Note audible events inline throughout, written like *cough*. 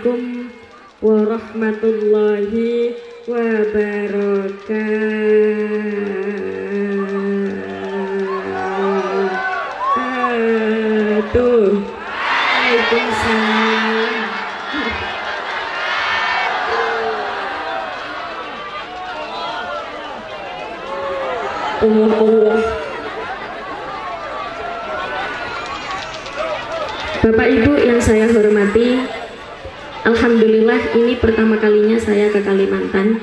Assalamualaikum warahmatullahi wabarakatuh. Waalaikumsalam. Allah. Bapak Ibu yang saya hormati, Alhamdulillah ini pertama kalinya saya ke Kalimantan.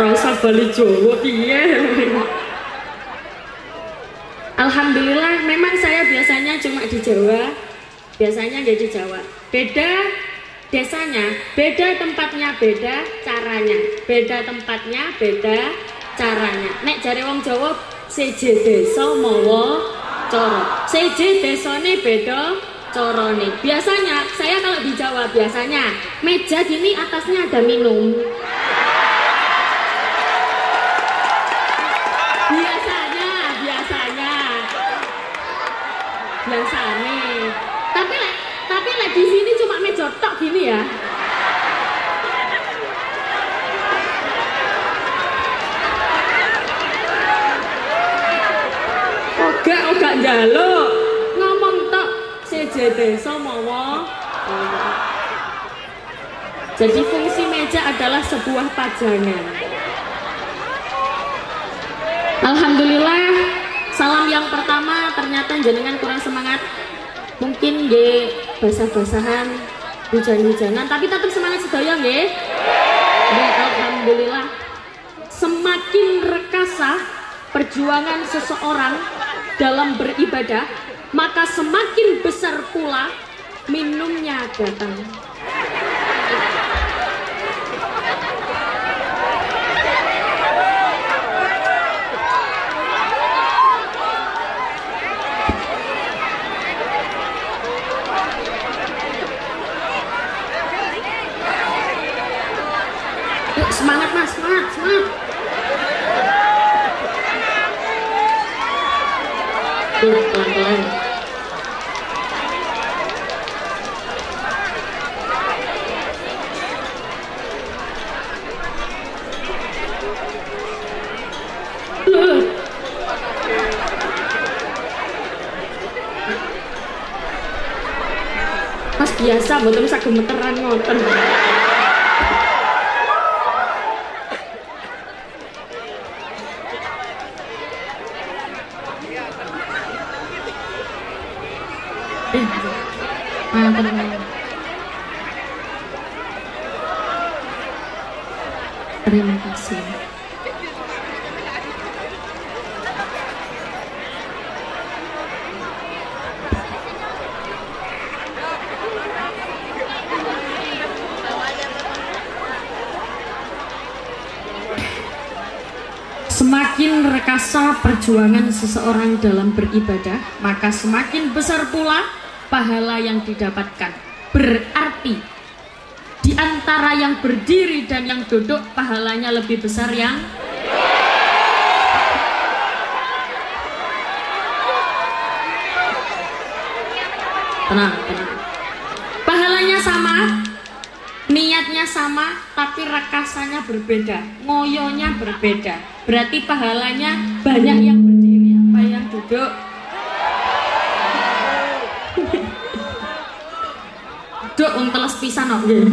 Rasa Bali Jawa piye? Alhamdulillah memang saya Jawa biasanya nggak di Jawa. Beda desanya beda tempatnya beda caranya. Beda tempatnya beda caranya. Nek jari wong Jawa seje desa mawa coro seje desane beda corone biasanya saya kalau di Jawa biasanya meja gini atasnya ada minum biasanya biasanya biasanya tapi lek tapi lek di sini cuma meja tok gini ya. Oga oga njaluk. Ngomong tok seje desa mawa. Jadi fungsi meja adalah sebuah pajangan. Alhamdulillah salam yang pertama ternyata jenengan kurang semangat. Mungkin nggih basah-basahan hujan-hujanan. Tapi tetap semangat sedaya nggih. Nggih, Alhamdulillah. Semakin rekasa perjuangan seseorang dalam beribadah maka semakin besar pula minumnya datang Yuk, semangat mas, semangat, semangat. Mas biasa, betul sak gemeteran ngoten. Eh, ah, tenang. Terima kasih. Semakin rekasa perjuangan seseorang dalam beribadah, maka semakin besar pula pahala yang didapatkan. Berarti di antara yang berdiri dan yang duduk pahalanya lebih besar yang tenang, tenang. Pahalanya sama, niatnya sama, tapi rekasanya berbeda, ngoyonya berbeda. Berarti pahalanya banyak yang berdiri, apa yang duduk. Duk, wong teles pisan nggih.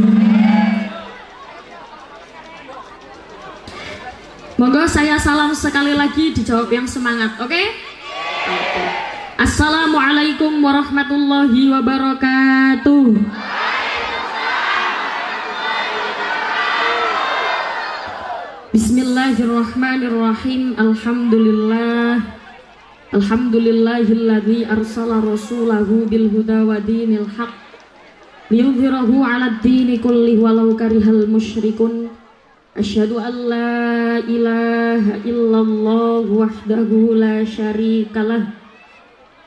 Monggo saya salam sekali lagi dijawab yang semangat, oke? Oke. Assalamualaikum warahmatullahi wabarakatuh. Bismillahirrahmanirrahim. Alhamdulillah. Alhamdulillahilladzi arsala rasulahu bil huda wa dinil haq liyudhhirahu 'alad dini kulli walau karihal musyrikun. Asyhadu an la ilaha illallah wahdahu la syarikalah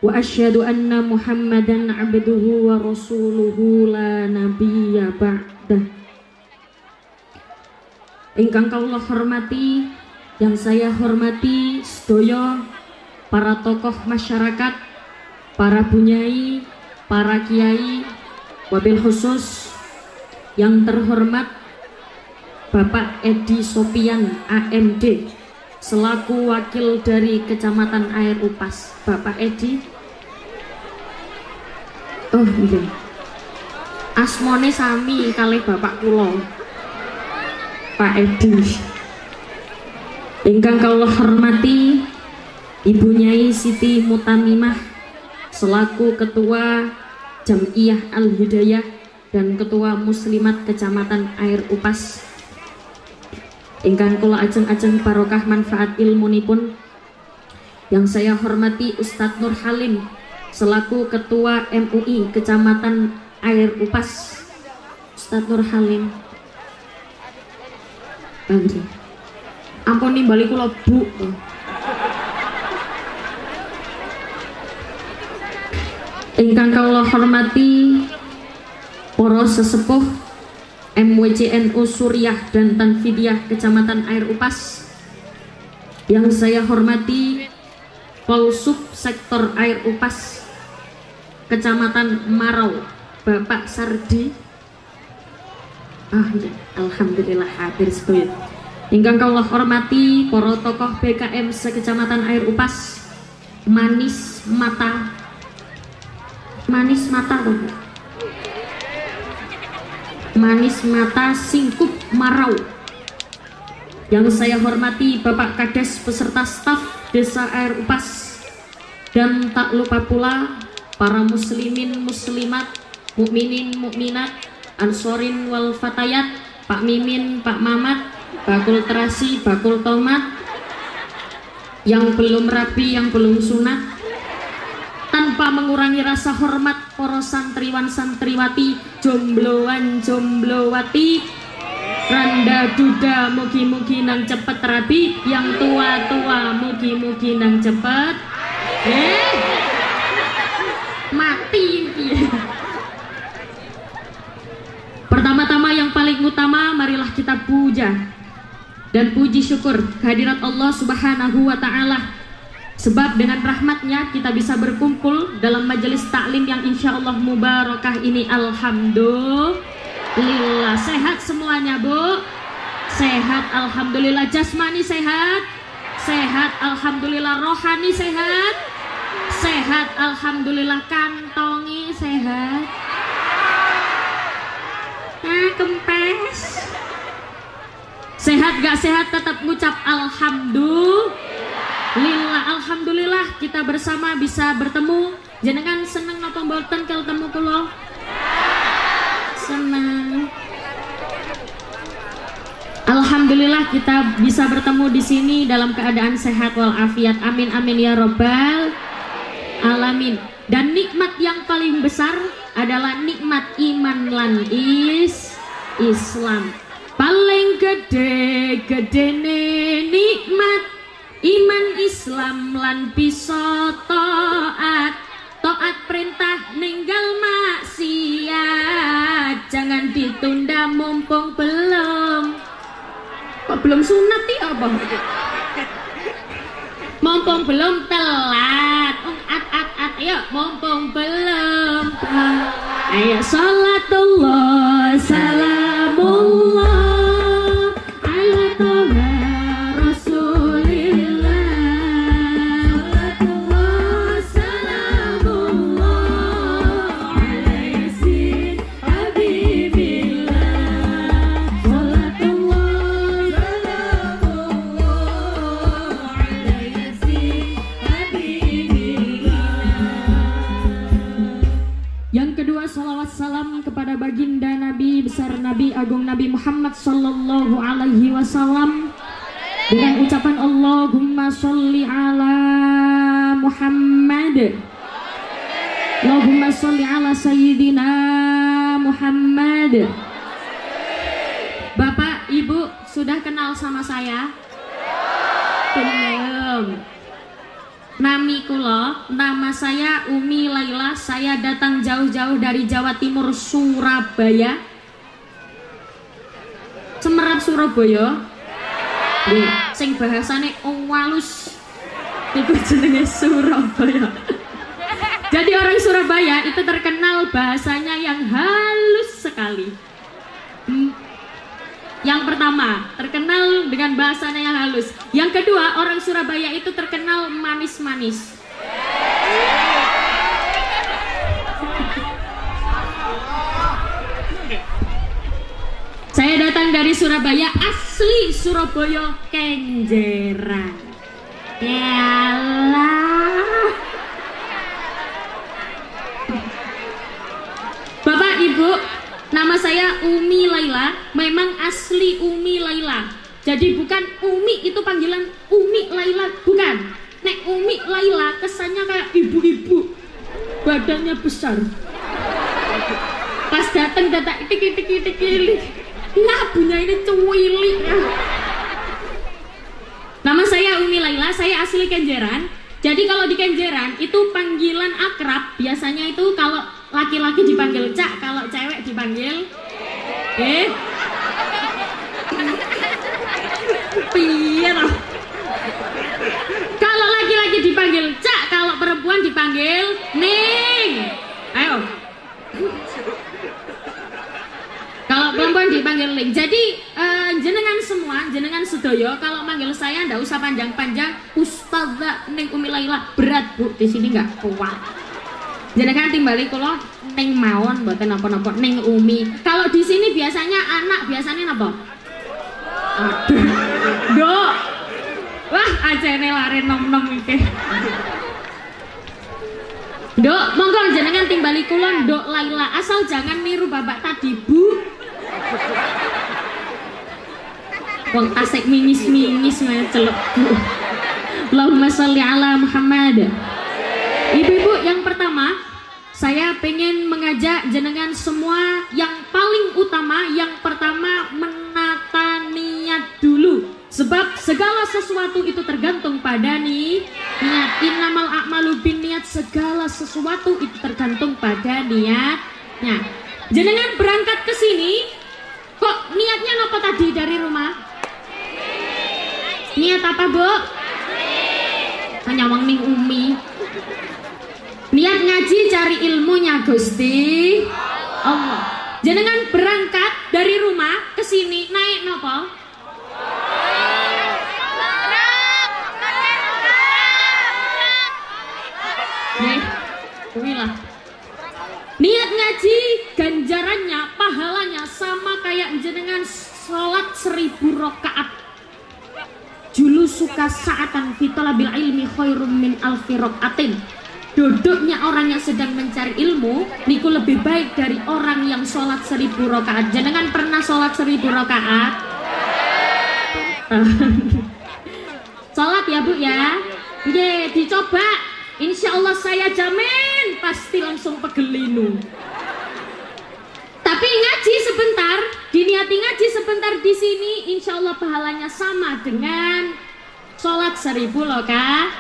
wa ashadu anna Muhammadan 'abduhu wa rasuluhu la nabiyya ba'dah. Ingkang kaulah hormati, yang saya hormati sedoyo para tokoh masyarakat, para bunyai, para kiai, wabil khusus yang terhormat Bapak Edi Sopian AMD selaku wakil dari Kecamatan Air Upas. Bapak Edi. Oh iya. Asmone sami kali Bapak kula. Pak Edi. Ingkang kula hormati Ibu Nyai Siti Mutamimah selaku Ketua Jamiyah Al Hidayah dan Ketua Muslimat Kecamatan Air Upas. Ingkang kula ajeng-ajeng barokah manfaat ilmunipun yang saya hormati Ustadz Nur Halim selaku Ketua MUI Kecamatan Air Upas. Ustadz Nur Halim Bangri ampun nimbali kula bu ingkang kula hormati poros sesepuh MWCNU Suriah dan Tanfidiyah Kecamatan Air Upas yang saya hormati Polsub Sektor Air Upas Kecamatan Marau Bapak Sardi ah ya Alhamdulillah hadir sekolah Ingkang kaulah hormati para tokoh BKM sekecamatan Air Upas. Manis mata. Manis mata toh manis mata singkup marau. Yang saya hormati Bapak Kades beserta staf Desa Air Upas. Dan tak lupa pula para muslimin muslimat mukminin mukminat ansorin wal fatayat Pak Mimin Pak Mamat bakul terasi bakul tomat yang belum rapi yang belum sunat tanpa mengurangi rasa hormat para santriwan santriwati jombloan jomblowati randa duda mugi-mugi nang cepet rabi yang tua-tua mugi-mugi nang cepet. Eh mati pertama-tama yang paling utama marilah kita puja dan puji syukur kehadirat Allah subhanahu wa ta'ala. Sebab dengan rahmatnya kita bisa berkumpul dalam majelis taklim yang insya Allah mubarakah ini. Alhamdulillah. Sehat semuanya Bu. Sehat Alhamdulillah. Jasmani sehat. Sehat Alhamdulillah. Rohani sehat. Sehat Alhamdulillah. Kantongi sehat kempes Sehat gak sehat tetap ngucap Alhamdulillah Lillah alhamdulillah kita bersama bisa bertemu. Jenengan seneng napa mboten kalau temu kula? Senang. Alhamdulillah kita bisa bertemu di sini dalam keadaan sehat walafiat. Amin amin ya robbal alamin. Dan nikmat yang paling besar adalah nikmat iman lan is Islam. Paling gede gede nikmat. Iman Islam lan bisa taat. Taat perintah ninggal maksiat. Jangan ditunda mumpung belum. Kok belum sunat ya apa mumpung belum telat. At at at. Ya mumpung belum ayo salatullah. Salamullah Nabi Agung Nabi Muhammad Sallallahu Alaihi Wasallam dengan ucapan Allahumma sholli ala Muhammad Allahumma sholli ala Sayyidina Muhammad Bapak, Ibu sudah kenal sama saya? Belum Nami kulo, nama saya Umi Laila. Saya datang jauh-jauh dari Jawa Timur, Surabaya. Surabaya. Nggih, sing bahasane walus. Iku jenenge Surabaya. Jadi orang Surabaya itu terkenal bahasanya yang halus sekali. Hmm. Yang pertama, terkenal dengan bahasanya yang halus. Yang kedua, orang Surabaya itu terkenal manis-manis. Saya datang dari Surabaya, asli Surabaya Kenjeran. Yalah. Bapak Ibu, nama saya Umi Laila, memang asli Umi Laila. Jadi bukan Umi itu panggilan Umi Laila, bukan. Nek Umi Laila kesannya kayak ibu-ibu, badannya besar. Pas datang datang tiki tiki tiki labunya ini cuwili. Nama saya Umi Laila, saya asli Kenjeran. Jadi kalau di Kenjeran itu panggilan akrab biasanya itu kalau laki-laki dipanggil cak, kalau cewek dipanggil eh piye Kalau laki-laki dipanggil cak, kalau perempuan dipanggil ning. Ayo. Kalau perempuan dipanggil Ling. Jadi uh, jenengan semua, jenengan sedoyo kalau manggil saya ndak usah panjang-panjang. Ustazah Ning Umi Laila berat Bu di sini nggak kuat. Jenengan timbali kalau Ning mawon mboten napa-napa Ning Umi. Kalau di sini biasanya anak biasanya napa? Aduh. Dok. Wah, ajene lare nom-nom iki. Dok, monggo jenengan timbali kulon Dok Laila asal jangan niru babak tadi, Bu. Wong asik mingis-mingis main celep. Allahumma sholli ala Muhammad. Ibu-ibu yang pertama, saya pengen mengajak jenengan semua yang paling utama, yang pertama menata niat dulu. Sebab segala sesuatu itu tergantung pada nih niat. Innamal a'malu bin niat segala sesuatu itu tergantung pada niatnya. Jenengan berangkat ke sini Kok niatnya apa tadi dari rumah? Niat apa, Bu? Nyawang ning umi. Niat ngaji cari ilmunya Gusti Allah. Jenengan berangkat dari rumah ke sini naik nopo? Nih, lah. Niat ngaji ganjarannya, pahalanya sama kayak jenengan sholat seribu rakaat. Julu suka saatan fitolabil ilmi khairum min alfi rokaatin. Duduknya orang yang sedang mencari ilmu Niku lebih baik dari orang yang sholat seribu rakaat Jenengan pernah sholat seribu rakaat? *laughs* sholat ya bu ya Ye, dicoba Insya Allah saya jamin pasti langsung pegelinu tapi ngaji sebentar, diniati ngaji sebentar di sini, insya Allah pahalanya sama dengan sholat seribu loh kak.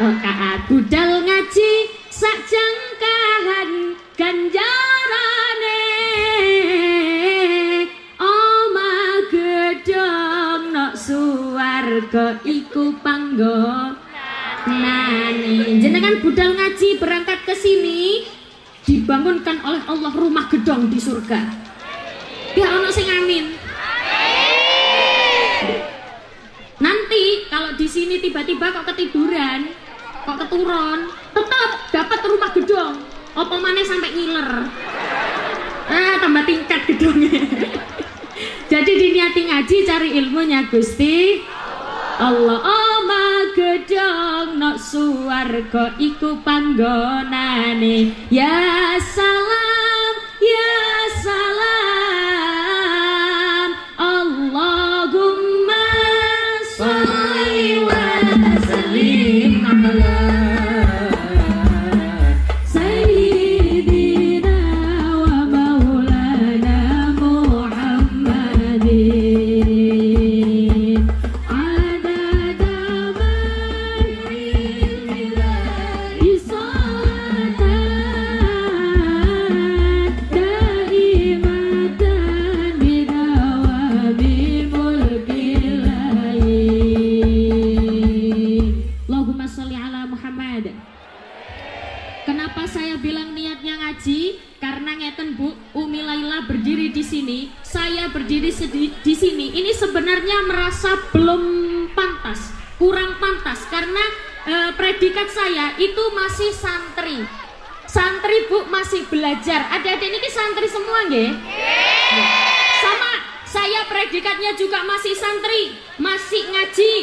Rakaat budal ngaji sak jangkahan ganjarane. Oma gedong nok suwarga iku panggo nani jenengan budal ngaji berangkat ke sini dibangunkan oleh Allah rumah gedong di surga. Biar ono sing amin. Nanti kalau di sini tiba-tiba kok ketiduran, kok keturun, tetap dapat rumah gedong. Apa mana sampai ngiler? Ah, tambah tingkat gedongnya. *laughs* Jadi diniati ngaji cari ilmunya Gusti Allah oma gedong nok suwarga iku panggonane. Ya salam ya salam belum pantas, kurang pantas karena e, predikat saya itu masih santri. Santri Bu masih belajar. Adik-adik ini santri semua nggih? Sama saya predikatnya juga masih santri, masih ngaji.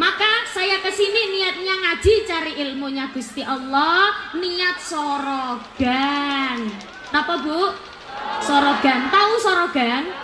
Maka saya ke sini niatnya ngaji cari ilmunya Gusti Allah, niat sorogan. Apa Bu? Sorogan. Tahu sorogan?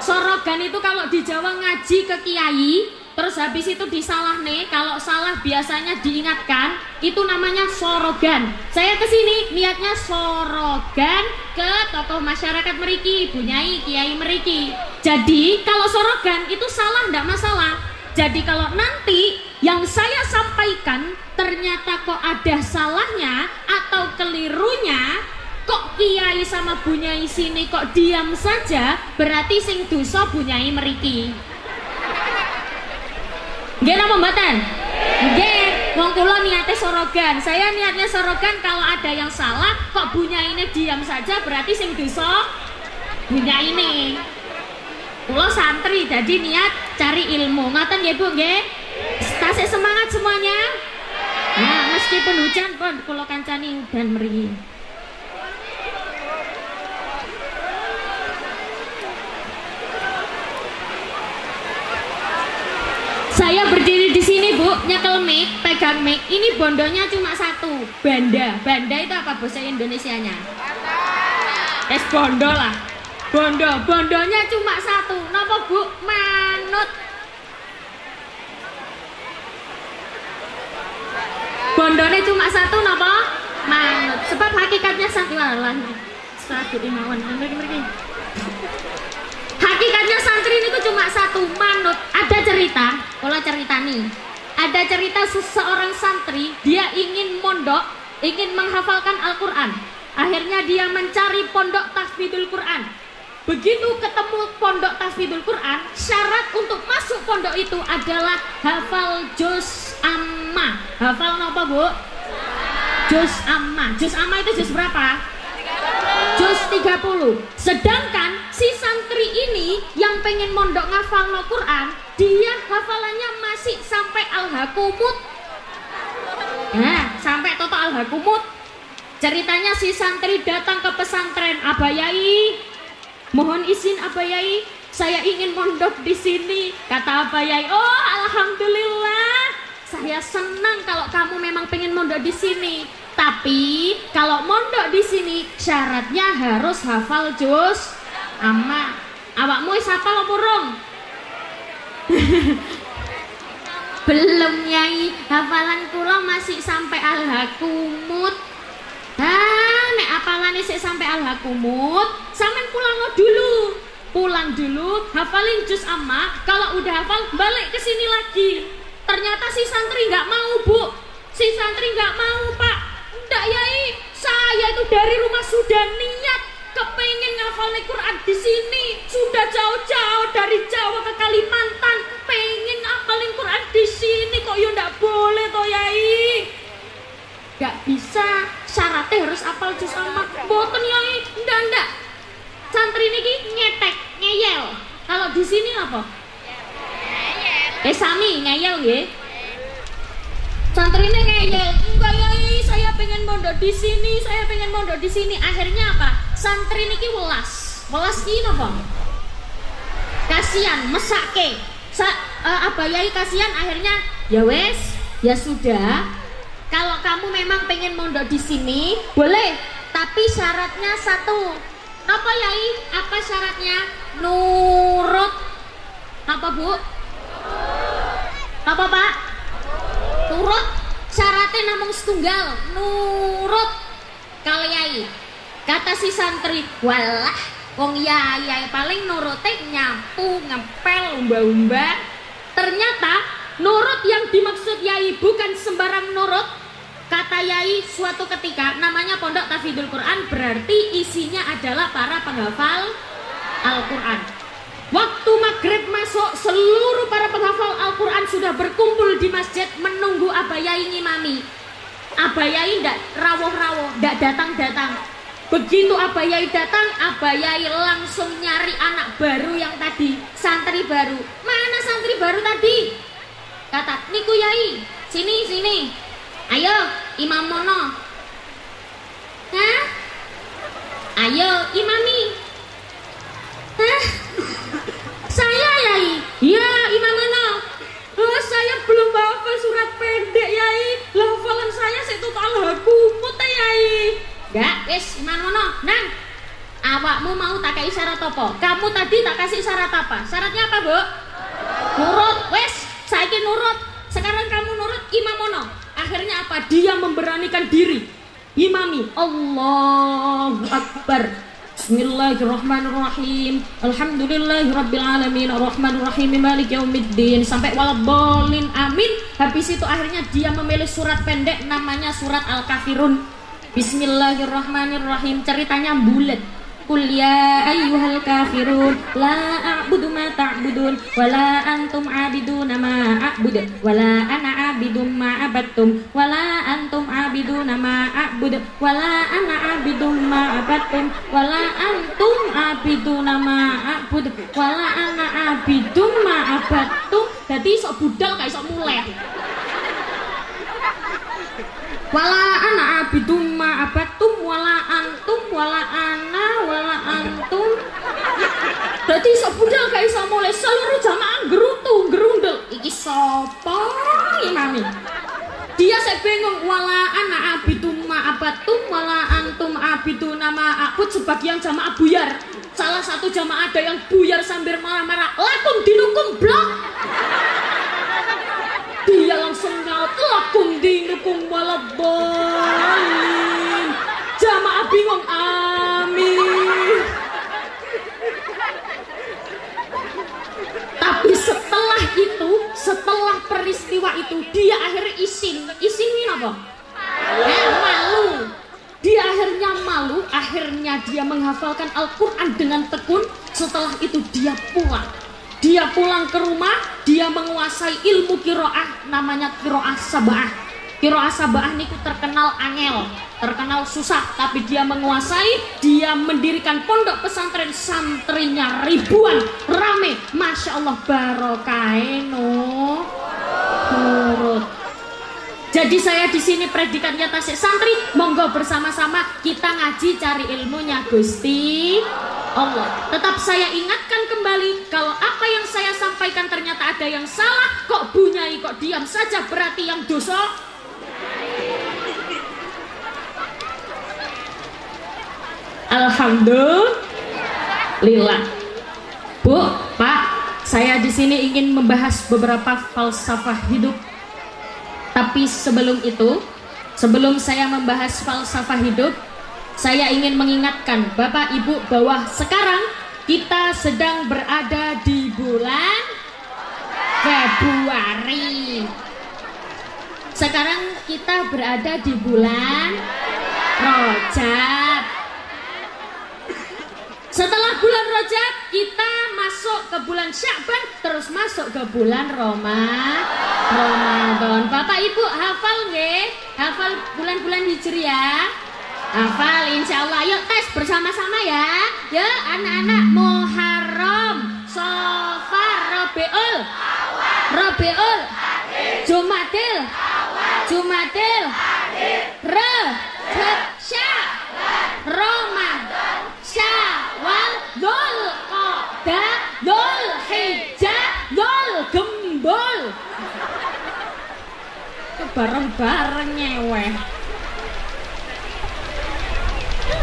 Sorogan itu kalau di Jawa ngaji ke kiai, terus habis itu disalah nih, kalau salah biasanya diingatkan, itu namanya sorogan. Saya ke sini niatnya sorogan ke tokoh masyarakat Meriki, Bunyai, Kiai Meriki. Jadi kalau sorogan itu salah tidak masalah. Jadi kalau nanti yang saya sampaikan ternyata kok ada salahnya atau kelirunya, kok kiai sama bunyai sini kok diam saja berarti sing dosa bunyai meriki Nggih napa mboten? Nggih, wong kula niate sorogan. Saya niatnya sorogan kalau ada yang salah kok bunyaine diam saja berarti sing dosa bunyaine. Kula santri jadi niat cari ilmu. Ngoten nggih Bu nggih? Tasik semangat semuanya. Nah, meskipun hujan pun kula kancani dan mriki. Saya berdiri di sini bu, nyekel mic, pegang mic. Ini bondonya cuma satu, banda. Banda itu apa bahasa Indonesianya? Es bondo lah. Bondo, bondonya cuma satu. Napa bu? Manut. Bondone cuma satu, napa? Manut. Sebab hakikatnya satu walah. Satu imawan. Mereka mereka. Hakikatnya santri ini cuma satu manut. Ada cerita, kalau cerita nih. Ada cerita seseorang santri, dia ingin mondok, ingin menghafalkan Al-Quran. Akhirnya dia mencari pondok tahfidul Quran. Begitu ketemu pondok tahfidul Quran, syarat untuk masuk pondok itu adalah hafal juz amma. Hafal apa bu? Juz amma. Juz amma itu juz berapa? Juz 30. Sedangkan si santri ini yang pengen mondok ngafal no Quran, dia hafalannya masih sampai al-hakumut. Nah, sampai total al-hakumut. Ceritanya si santri datang ke pesantren Abayai. Mohon izin Abayai, saya ingin mondok di sini. Kata Abayai, oh alhamdulillah. Saya senang kalau kamu memang pengen mondok di sini. Tapi kalau mondok di sini syaratnya harus hafal juz amma. Awakmu wis apa rong? *laughs* Belum nyai, hafalan kula masih sampai al-hakumut. Ah, nek apalane sik sampai al-hakumut, sampean pulang dulu. Pulang dulu, hafalin juz amma. Kalau udah hafal, balik ke sini lagi. Ternyata si santri nggak mau, Bu. Si santri nggak mau, Pak. Enggak, Yai. Saya itu dari rumah sudah niat kepengen ngafal Quran di sini. Sudah jauh-jauh dari Jawa ke Kalimantan, pengen ngafalin Quran di sini kok ya ndak boleh toh, Yai. Gak bisa, syaratnya harus apal juz amma. Boten Yai, ndak ndak. Santri niki nyetek, ngeyel. Kalau di sini apa? Eh sami ngeyel nggih. Santri ini ngeyel, enggak yai, saya pengen mondok di sini, saya pengen mondok di sini. Akhirnya apa? Santri niki welas, welas ki napa? Kasihan, mesake. Sa, uh, apa yai kasihan akhirnya ya wes, ya sudah. Kalau kamu memang pengen mondok di sini, boleh. Tapi syaratnya satu. Apa yai? Apa syaratnya? Nurut. Apa bu? Apa pak? Nurut. Syaratnya namung setunggal. Nurut. Kaliai. Kata si santri, walah, wong yai paling nurutnya nyapu, ngepel, umba-umba. Ternyata nurut yang dimaksud yai bukan sembarang nurut. Kata yai suatu ketika namanya pondok tafidul Quran berarti isinya adalah para penghafal Al-Quran. Waktu maghrib masuk, seluruh para penghafal Al-Quran sudah berkumpul di masjid menunggu Abayai ngimami. Abayai ndak rawuh-rawuh, ndak datang-datang. Begitu Abayai datang, Abayai langsung nyari anak baru yang tadi, santri baru. anak santri baru tadi? Kata niku yai sini sini. Ayo imam mono. Hah? Ayo imami. Hah? *laughs* Saya yai. Ya imam mono. Oh, saya belum hafal surat pendek yai. Hafalan saya saya total kumut yai Enggak, wis mono nang awakmu mau tak kasih syarat apa? Kamu tadi tak kasih syarat apa? Syaratnya apa bu nurut. Wes saya nurut. Sekarang kamu nurut imam mono akhirnya apa? Dia memberanikan diri. Imami Allahu Akbar. Bismillahirrahmanirrahim. Alhamdulillahirrabbilalamin. Ar-Rahmanirrahim. Malik yaumiddin. Sampai waladbolin amin. Habis itu akhirnya dia memilih surat pendek Namanya surat Al-Kafirun Bismillahirrahmanirrahim. Ceritanya bulat. Qul ya ayyuhal kafirun la a'budu ma ta'budun wa la antum 'abiduna ma a'budu wa la ana 'abidum ma 'abadtum wa la antum 'abiduna ma a'budu wa la ana 'abidum ma 'abadtum wa la antum 'abiduna ma a'budu wa la ana 'abidum ma 'abadtum. Dadi sok budal kayak sok mulai. Wala ana abidum Dadi sok budal gak iso mulai seluruh jamaah gerutu gerundel iki sapa imami dia saya bingung wala ana abidum ma abatum wala antum abiduna ma akut sebagian jamaah buyar. Salah satu jamaah ada yang buyar sambil marah-marah lakum dinukum blok. Dia langsung nyaut lakum dinukum waladdallin jamaah bingung amin tapi setelah itu setelah peristiwa itu dia akhirnya isin. Isin ini apa? Eh, malu. Dia akhirnya malu akhirnya dia menghafalkan Al-Quran dengan tekun. Setelah itu dia pulang. Dia pulang ke rumah, dia menguasai ilmu kiroah, namanya kiroah sabah. Kiroah sabah niku terkenal angel, terkenal susah, tapi dia menguasai, dia mendirikan pondok pesantren santrinya ribuan, rame, masya Allah barokaino. Turut. Jadi saya di sini predikannya tasik santri, monggo bersama-sama kita ngaji cari ilmunya Gusti Allah. Tetap saya ingatkan kembali kalau apa yang saya sampaikan ternyata ada yang salah, kok bunyai kok diam saja berarti yang dosa. Alhamdulillah. Bu, Pak, saya di sini ingin membahas beberapa falsafah hidup. Tapi sebelum itu, sebelum saya membahas falsafah hidup, saya ingin mengingatkan Bapak Ibu bahwa sekarang kita sedang berada di bulan Februari. Sekarang kita berada di bulan Rojab. Setelah bulan Rojab kita masuk ke bulan Syakban terus masuk ke bulan Roma Ramadan. Bapak Ibu hafal nggih? Hafal bulan-bulan Hijriah? Hafal insya Allah. Yuk tes bersama-sama ya. Ya anak-anak Muharram, Sofar, Robeul, Robeul, Jumadil, Jumadil, Rejab, Syaban, Bareng-bareng nyeweh.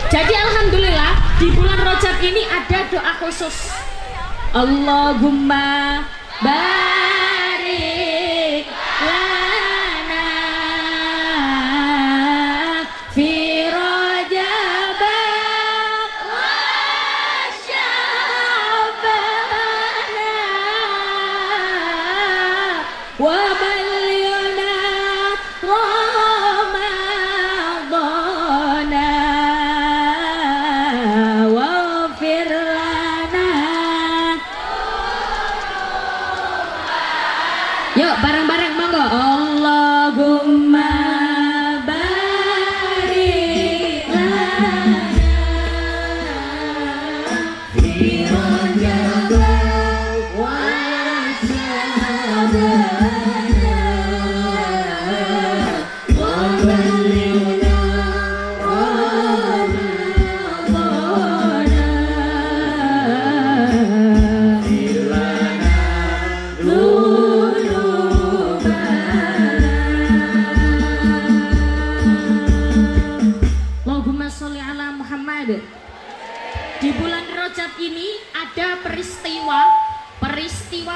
Jadi alhamdulillah di bulan Rajab ini ada doa khusus. Allahumma barik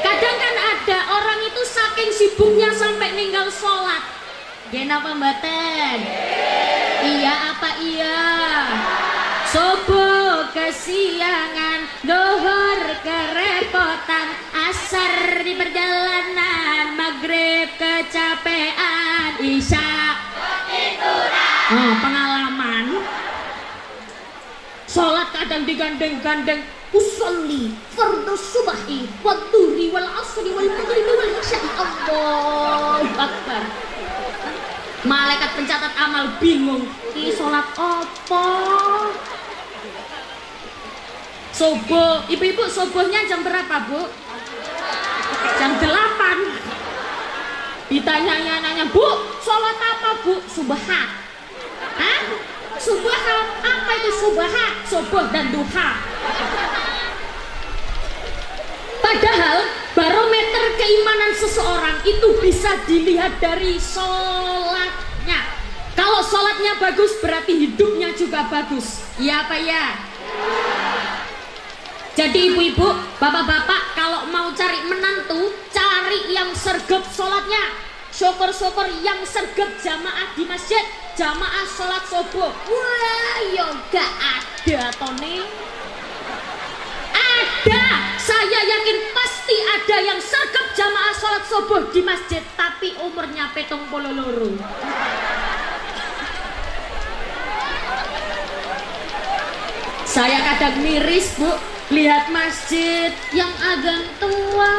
Kadang kan ada orang itu saking sibuknya sampai ninggal sholat. Nggih napa mboten? Iya apa iya? Subuh kesiangan, dohor kerepotan, asar di perjalanan, maghrib kecapean, isya oh, pengalaman. Sholat kadang digandeng-gandeng usolli fardu subahi wa dhuhri wal asri wal maghribi wal isya'i Allahu akbar malaikat pencatat amal bingung ini sholat apa Subuh, ibu-ibu subuhnya jam berapa bu? Jam 8 Ditanya nanya bu, sholat apa bu? Subaha Hah? Subaha, apa itu subaha? Subuh dan duha Padahal barometer keimanan seseorang itu bisa dilihat dari sholatnya Kalau sholatnya bagus berarti hidupnya juga bagus Ya apa ya? Jadi ibu-ibu, bapak-bapak kalau mau cari menantu, cari yang sergap sholatnya. Syukur-syukur yang sergap jamaah di masjid, jamaah sholat subuh. Wah, yo gak ada Tony. Ada, saya yakin pasti ada yang sergap jamaah sholat subuh di masjid, tapi umurnya petong pololoro. Saya kadang miris bu, Lihat masjid yang agak tua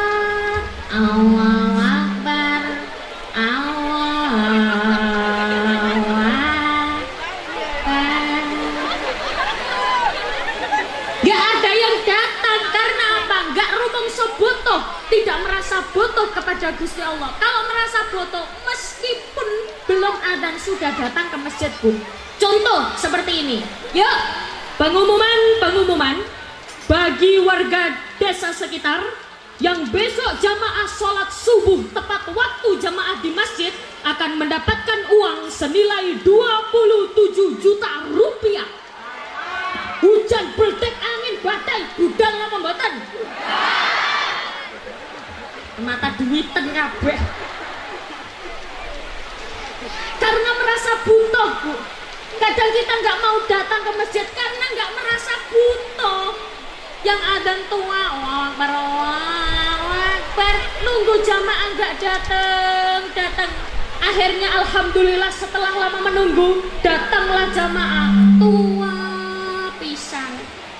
Akbar Gak ada yang datang karena apa? Gak rumong sebutuh Tidak merasa butuh kepada Gusti Allah. Kalau merasa butuh Meskipun belum dan sudah datang ke masjid bu Contoh seperti ini. Yuk Pengumuman, pengumuman bagi warga desa sekitar yang besok jamaah sholat subuh tepat waktu jamaah di masjid akan mendapatkan uang senilai 27 juta rupiah. Hujan berdek angin badai budal apa mbatan mata duiten kabeh. Karena merasa butuh bu. Kadang kita nggak mau datang ke masjid karena nggak merasa butuh yang adan tua wah Akbar nunggu jamaah nggak datang datang akhirnya alhamdulillah setelah lama menunggu datanglah jamaah. Tua pisang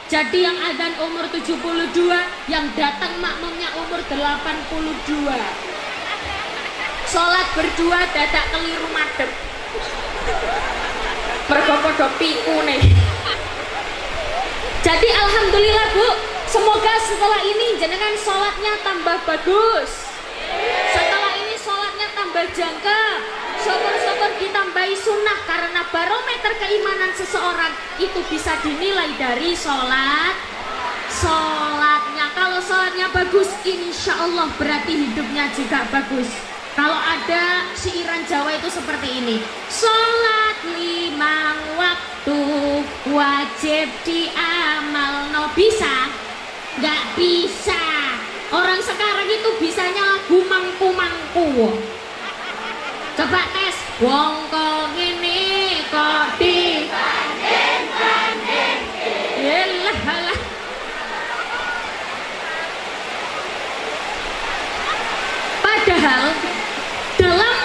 jadi yang adan umur 72 yang datang makmumnya umur 82 sholat berdua dadak keliru madep bergopodo piku nih jadi alhamdulillah Bu, semoga setelah ini jenengan sholatnya tambah bagus. Setelah ini sholatnya tambah jangka. Syukur-syukur ditambahi sunnah karena barometer keimanan seseorang itu bisa dinilai dari sholat. Sholatnya. Kalau sholatnya bagus insya Allah berarti hidupnya juga bagus. Kalau ada siiran Jawa itu seperti ini. Sholat limang waktu wajib diamal no bisa? Nggak bisa. Orang sekarang itu bisanya lagu mangku-mangku coba tes. Wong kok ini kok di padahal dalam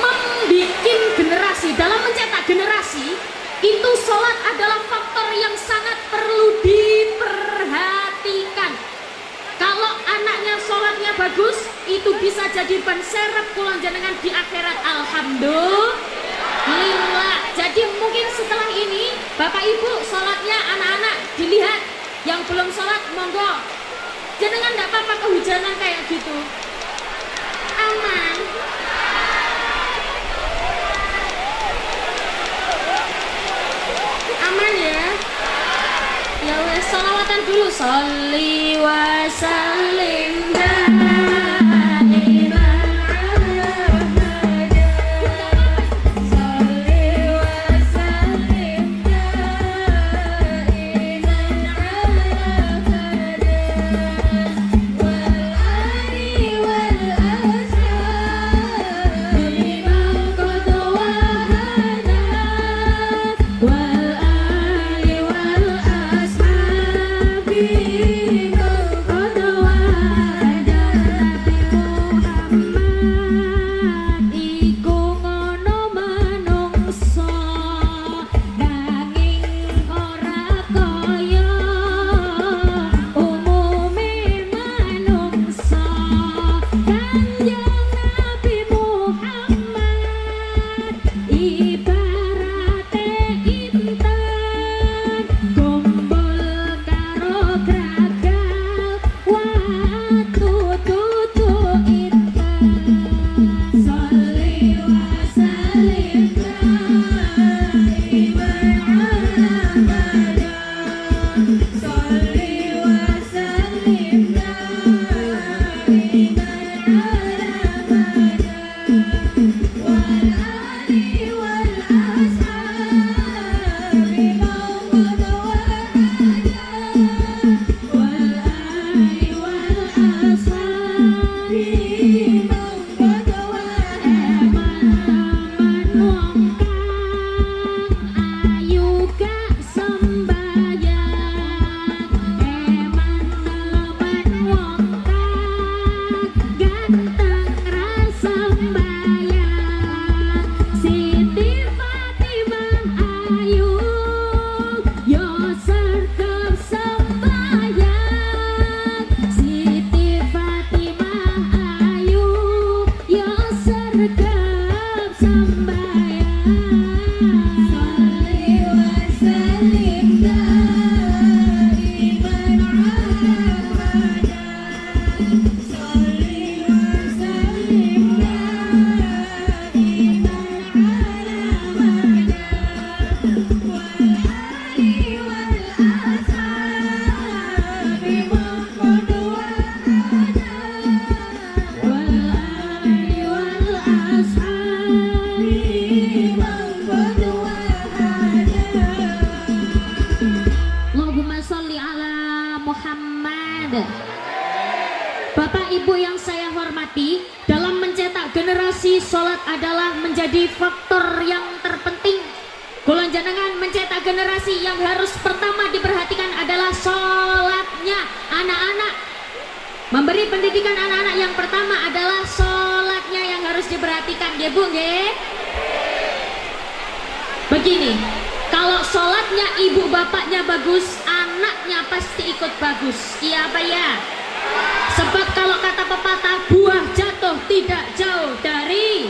membuat generasi dalam mencetak generasi itu sholat adalah faktor yang sangat perlu diperhatikan. Kalau anaknya sholatnya bagus, itu bisa jadi ban serep jenengan di akhirat. Alhamdulillah. Jadi mungkin setelah ini, Bapak Ibu sholatnya anak-anak dilihat. Yang belum sholat, monggo. Jenengan tidak apa-apa kehujanan kayak gitu. Aman. Aman ya wes salawatan dulu. Sholli wa sallim Ibu yang saya hormati, dalam mencetak generasi sholat adalah menjadi faktor yang terpenting. Golongan mencetak generasi yang harus pertama diperhatikan adalah sholatnya anak-anak. Memberi pendidikan anak-anak yang pertama adalah sholatnya yang harus diperhatikan, ya Bu, ya? Begini, kalau sholatnya ibu bapaknya bagus, anaknya pasti ikut bagus. Iya apa ya? Sebab kalau kata pepatah buah jatuh tidak jauh dari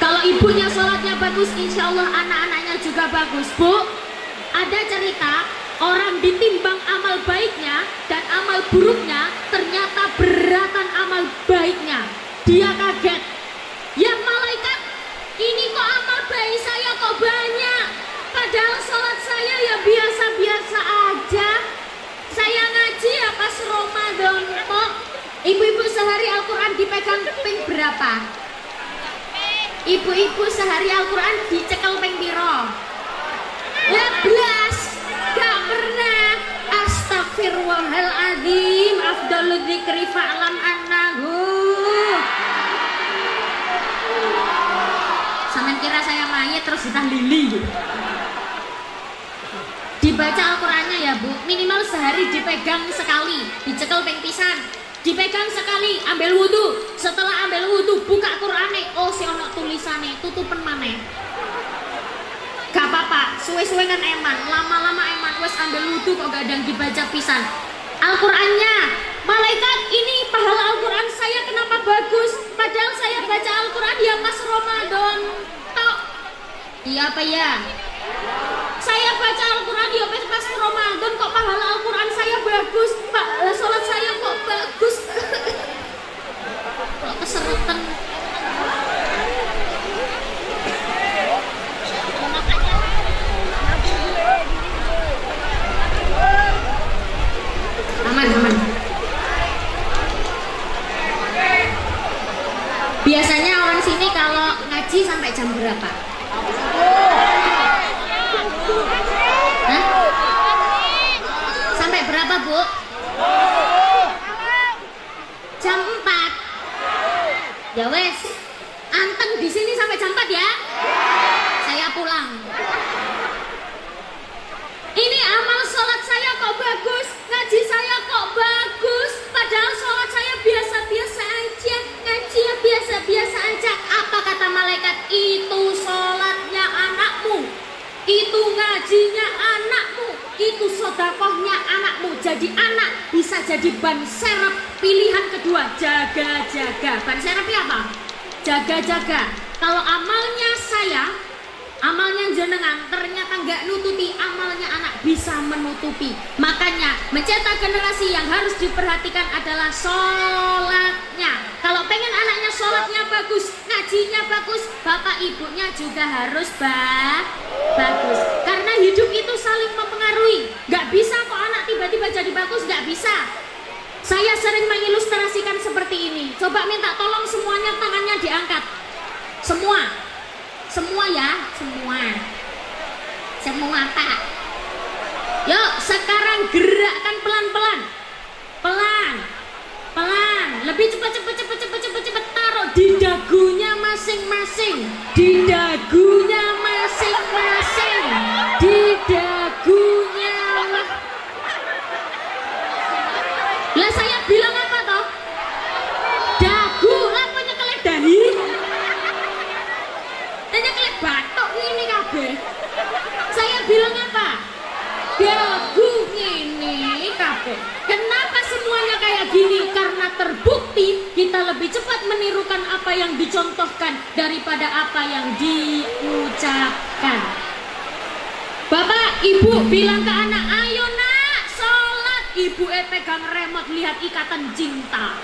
Kalau ibunya sholatnya bagus insya Allah anak-anaknya juga bagus Bu. Ada cerita orang ditimbang amal baiknya dan amal buruknya ternyata beratan amal baiknya. Dia kaget. Ya malaikat ini kok amal baik saya kok banyak? Padahal sholat saya ya biasa-biasa aja saya ngaji ya pas Ramadan kok ibu-ibu sehari Al-Quran dipegang ping berapa? ibu-ibu sehari Al-Quran dicekel ping piro? ya belas gak pernah astagfirullahaladzim afdoludzikri fa'lam anahu sampean kira saya mayat terus ditah lili Dibaca Al-Qur'annya ya, Bu. Minimal sehari dipegang sekali, dicekel pengpisan. Dipegang sekali, ambil wudhu. Setelah ambil wudhu, buka Qur'ane. Oh, si ono tulisane, tutupan mana? Gak apa-apa, suwe-suwe kan eman, lama-lama eman wes ambil wudhu kok gak ada yang dibaca pisan. Al-Qur'annya, malaikat ini pahala Al-Qur'an saya kenapa bagus? Padahal saya baca Al-Qur'an ya Mas Ramadan. Tok. Iya apa ya? Saya baca Al-Quran ya pas Ramadan kok pahala Al-Quran saya bagus Pak, sholat saya kok bagus. Kok keserutan aman aman. Biasanya orang sini kalau ngaji sampai jam berapa? Hah? sampai berapa bu jam 4 ya wes anteng di sini sampai jam 4 ya saya pulang ini amal sholat saya kok bagus ngaji saya kok bagus padahal sholat saya biasa-biasa aja ngaji ya biasa-biasa aja. Apa kata malaikat? Itu sholatnya anakmu itu ngajinya anakmu itu sodakohnya anakmu. Jadi anak bisa jadi ban serep. Pilihan kedua jaga-jaga. Ban serepnya apa? jaga-jaga. Kalau amalnya saya amalnya jenengan ternyata nggak nutupi amalnya anak bisa menutupi. Makanya mencetak generasi yang harus diperhatikan adalah sholatnya. Kalau pengen anaknya sholatnya bagus ngajinya bagus bapak ibunya juga harus ba bagus. Karena hidup itu saling mempengaruhi. Nggak bisa kok anak tiba-tiba jadi bagus nggak bisa. Saya sering mengilustrasikan seperti ini. Coba minta tolong semuanya tangannya diangkat. Semua semua ya semua. Semua pak yuk sekarang gerakkan pelan-pelan. Pelan pelan. Lebih cepat cepat cepat cepat cepat cepat. Taruh di dagunya masing-masing. Di dagunya masing-masing di dagunya lah saya bilang apa toh dagu lah penyekelek dahi Tanya kelek batok ini kabeh. Saya bilang apa? Dagu ini kabeh. Kenapa semuanya kayak gini? Karena terbukti kita lebih cepat menirukan apa yang dicontohkan daripada apa yang diucapkan. Bapak, ibu bilang ke anak, ayo nak, sholat. Ibu e pegang remote lihat ikatan cinta.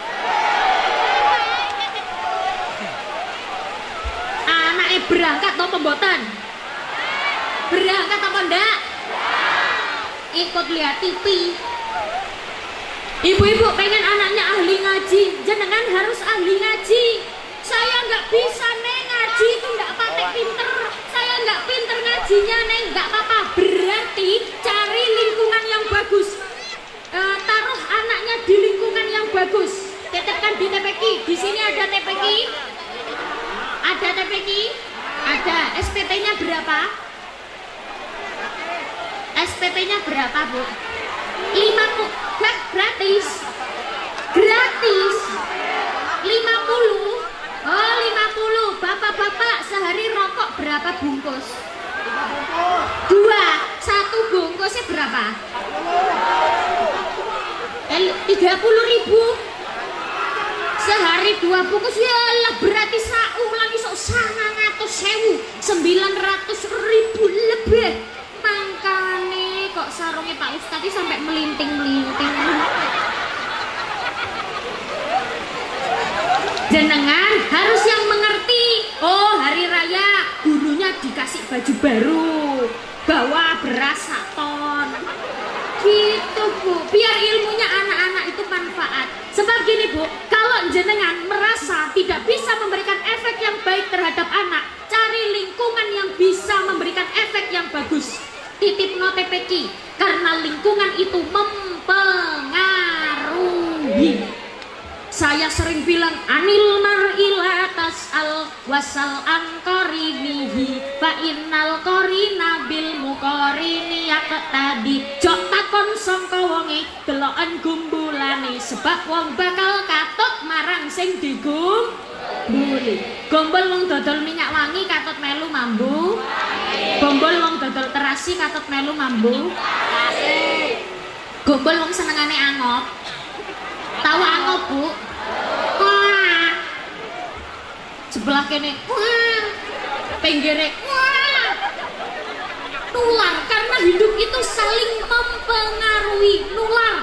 anaknya berangkat atau pembotan? Berangkat apa enggak? Ikut lihat TV. Ibu-ibu pengen anaknya ahli ngaji, jenengan harus ahli ngaji. Saya nggak bisa neng ngaji itu nggak pakai pinter. Saya nggak pinter ngajinya neng nggak apa-apa. Berarti cari lingkungan yang bagus. E, taruh anaknya di lingkungan yang bagus. Tetapkan di TPQ. Di sini ada TPQ. Ada TPQ? Ada. SPP-nya berapa? SPP-nya berapa, Bu? 50. Lah, gratis. Gratis. 50. Oh, 50. Bapak-bapak sehari rokok berapa bungkus? Dua. Satu bungkusnya berapa? Eh, 30 ribu. Sehari dua bungkus ya lah berarti saulang iso sangat atus sewu. Sembilan ratus ribu lebih. Mangkane kok sarungnya Pak Ustadz sampai melinting melinting jenengan harus yang mengerti. Oh hari raya gurunya dikasih baju baru. Bawa beras ton gitu bu. Biar ilmunya sebab gini bu kalau jenengan merasa tidak bisa memberikan efek yang baik terhadap anak cari lingkungan yang bisa memberikan efek yang bagus. Titip no karena lingkungan itu mempengaruhi saya sering bilang anil mar'ila tas'al wasal an qarinihi fa innal qarina bil muqarini tadi jok takon sangka wonge deloken gumbulane sebab wong bakal katut marang sing digum Buli. Gombol wong dodol minyak wangi katut melu mambu. Gombol wong dodol terasi katut melu mambu. Gombol wong senengane angop. Tahu angop, Bu? Wah. Sebelah kene. Wah. Pinggire. Wah. Nular karena hidup itu saling mempengaruhi. Nular.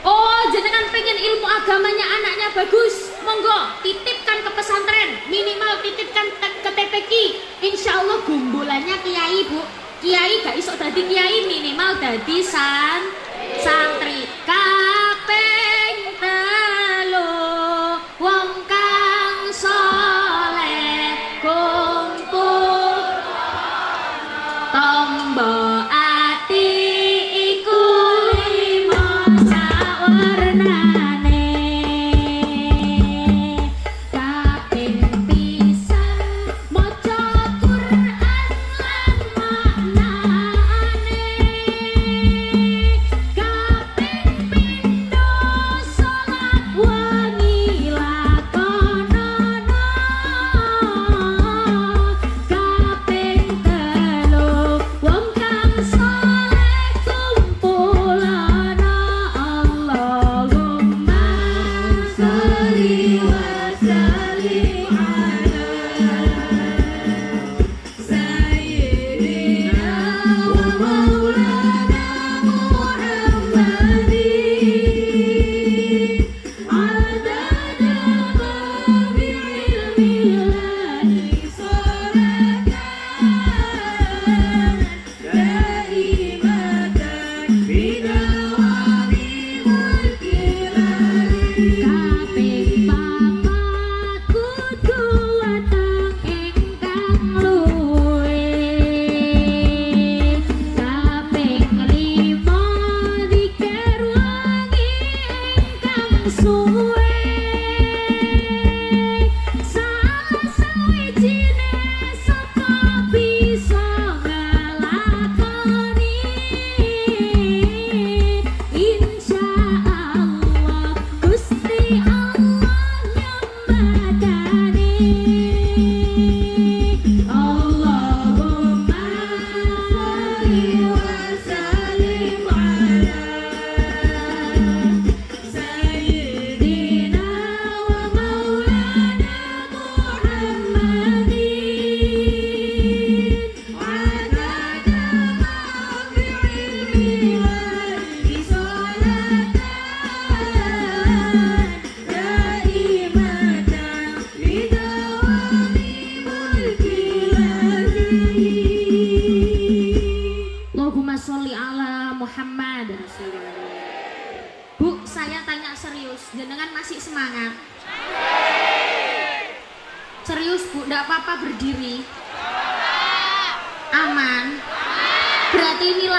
Oh, jenengan pengen ilmu agamanya anaknya bagus. Monggo, titipkan ke pesantren. Minimal titipkan ke TPQ. Insya Allah gumbulannya kiai, Bu. Kiai gak isok tadi kiai minimal dadi san santri. Kaping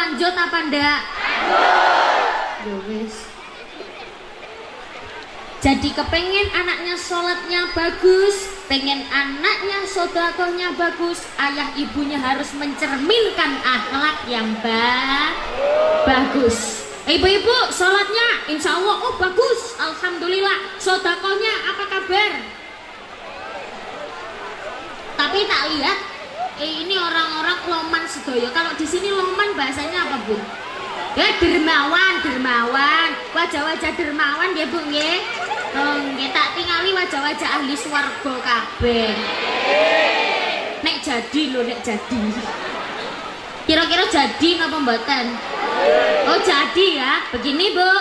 lanjut apa ndak? Wes. Jadi kepengen anaknya sholatnya bagus, pengen anaknya sodakohnya bagus, ayah ibunya harus mencerminkan akhlak yang ba bagus. Ibu-ibu sholatnya insya Allah oh bagus, alhamdulillah. Sodakohnya apa kabar? Tapi tak lihat eh, ini orang-orang loman sedoyo. Kalau di sini loman bahasanya apa bu? Ya dermawan, dermawan, wajah-wajah dermawan ya bu nggih. Oh, tak tingali wajah-wajah ahli swarga kabeh. Nek jadi lho, nek jadi. Kira-kira jadi napa mboten? Oh jadi ya, begini bu.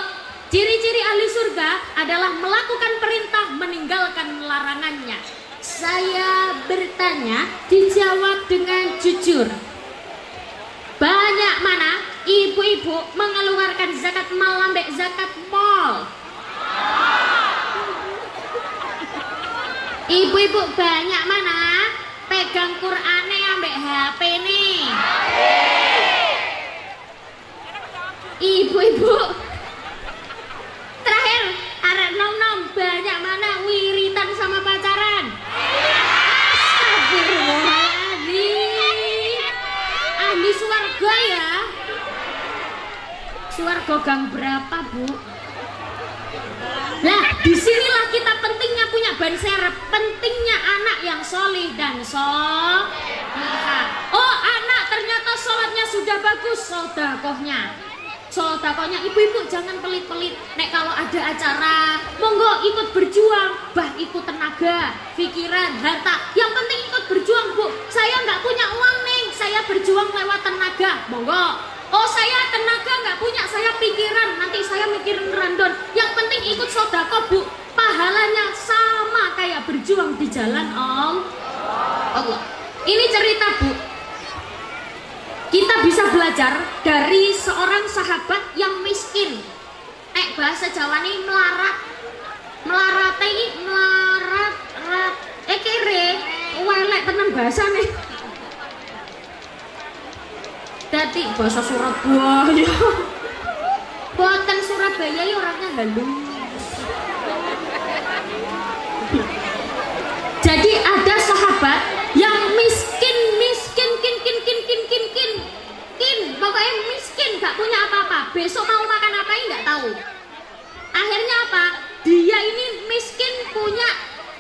Ciri-ciri ahli surga adalah melakukan perintah meninggalkan larangannya. Saya bertanya, dijawab dengan jujur. Banyak mana ibu-ibu mengeluarkan zakat mal ambek zakat mall? Ibu-ibu banyak mana pegang Qur'ane ambek HP nih? Ibu-ibu Terakhir arek nom-nom banyak mana wiritan sama pacaran? Suarga ya Suarga gang berapa bu? Nah di sinilah kita pentingnya punya ban serep. Pentingnya anak yang solih dan solihah. Oh anak ternyata sholatnya sudah bagus, sodakohnya. Sodakohnya ibu-ibu jangan pelit-pelit. Nek kalau ada acara, monggo ikut berjuang. Bah ikut tenaga, pikiran, harta. Yang penting ikut berjuang bu. Saya nggak punya uang neng, saya berjuang lewat tenaga. Monggo. Oh saya tenaga nggak punya, saya pikiran. Nanti saya mikirin randon. Yang penting ikut sodako bu. Pahalanya sama kayak berjuang di jalan Om Allah. Ini cerita bu. Kita bisa belajar dari seorang sahabat yang miskin. Eh bahasa Jawa nih melarat. Melarat ini melarat rat eh kere welek tenan bahasa nih. Dadi bahasa Surabaya. Boten Surabaya ya orangnya halus. Jadi pokoknya miskin, gak punya apa-apa. Besok mau makan apa ini nggak tahu. Akhirnya apa? Dia ini miskin punya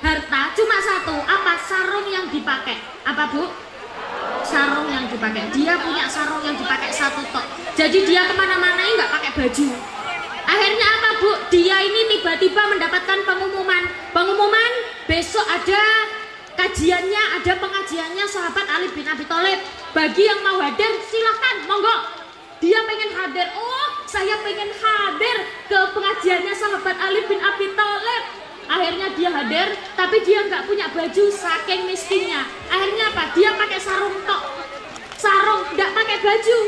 harta cuma satu, apa sarung yang dipakai? Apa bu? Sarung yang dipakai. Dia punya sarung yang dipakai satu tok. Jadi dia ke mana-mana nggak pakai baju. Akhirnya apa bu? Dia ini tiba-tiba mendapatkan pengumuman. Pengumuman besok ada kajiannya, ada pengajiannya sahabat Ali bin Abi Thalib. Bagi yang mau hadir silahkan, monggo. Dia pengen hadir. Oh, saya pengen hadir ke pengajiannya sahabat Ali bin Abi Thalib. Akhirnya dia hadir, tapi dia nggak punya baju saking miskinnya. Akhirnya apa? Dia pakai sarung tok. Sarung, nggak pakai baju.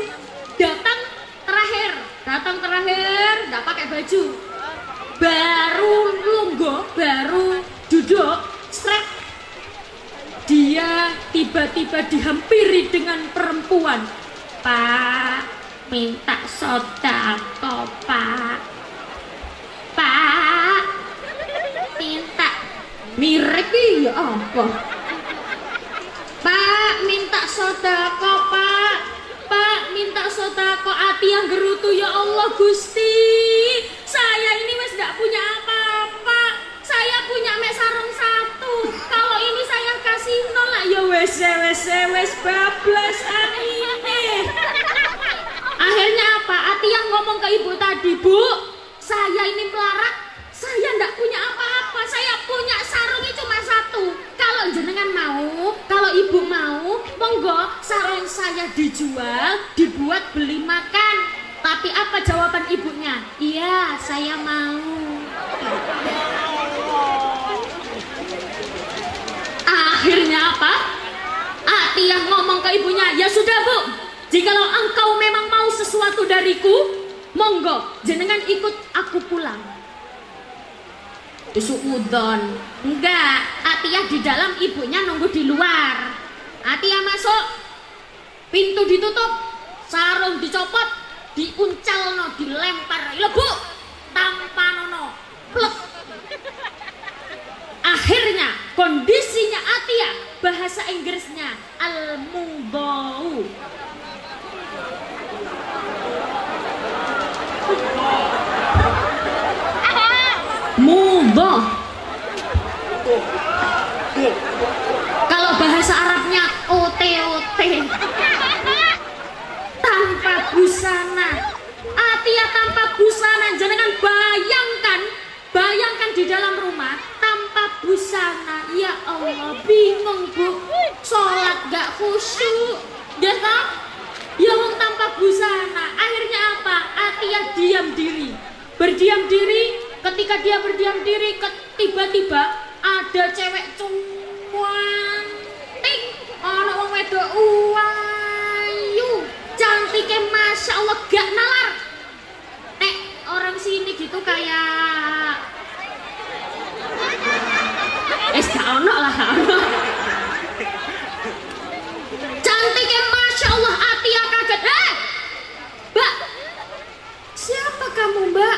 Datang terakhir, datang terakhir, nggak pakai baju. Baru lunggo, baru duduk, strek. Dia tiba-tiba dihampiri dengan perempuan. Pak, minta sodako, Pak. Pak, minta mirip ya apa? Pak, minta sodako, Pak. Pak, minta sodako hati yang gerutu ya Allah Gusti. Wes wes wes bablas ini. Akhirnya apa? Ati yang ngomong ke ibu tadi, Bu, saya ini melarat, saya ndak punya apa-apa, saya punya sarungnya cuma satu. Kalau jenengan mau, kalau ibu mau, monggo sarung saya dijual, dibuat beli makan. Tapi apa jawaban ibunya? Iya, saya mau. Akhirnya apa? Ati yang ngomong ke ibunya, ya sudah bu, jikalau engkau memang mau sesuatu dariku, monggo, jenengan ikut aku pulang. Suudon, enggak, Atia di dalam ibunya nunggu di luar. Atia masuk, pintu ditutup, sarung dicopot, diuncal no, dilempar, lebu, tanpa nono, plek. Akhirnya kondisinya Atia bahasa Inggrisnya al-mubau. Mubah. Kalau bahasa Arabnya OTOT. Tanpa busana. Atia tanpa busana. Jangan bayangkan, bayangkan di dalam rumah busana. Ya Allah, bingung bu. Sholat gak khusyuk. Ya tak? Ya wong tanpa busana. Akhirnya apa? Atia diam diri. Berdiam diri, ketika dia berdiam diri, tiba-tiba ada cewek cuman ting ana wong wedok uayu cantiknya masya Allah gak nalar nek orang sini gitu kayak es gak ono lah cantiknya masya Allah Atia kaget eh mbak siapa kamu mbak